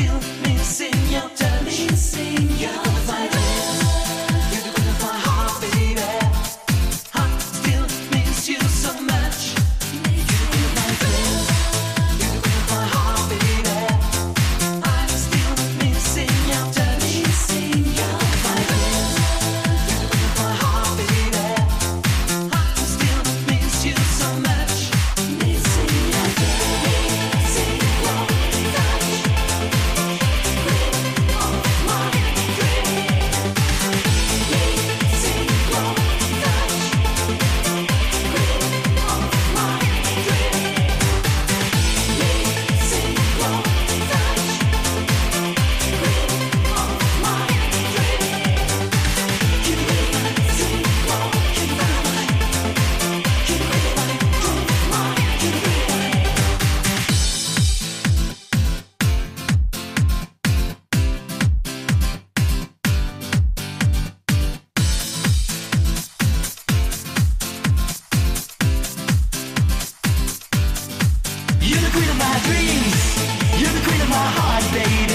feel my dreams. You're the queen of my heart, baby.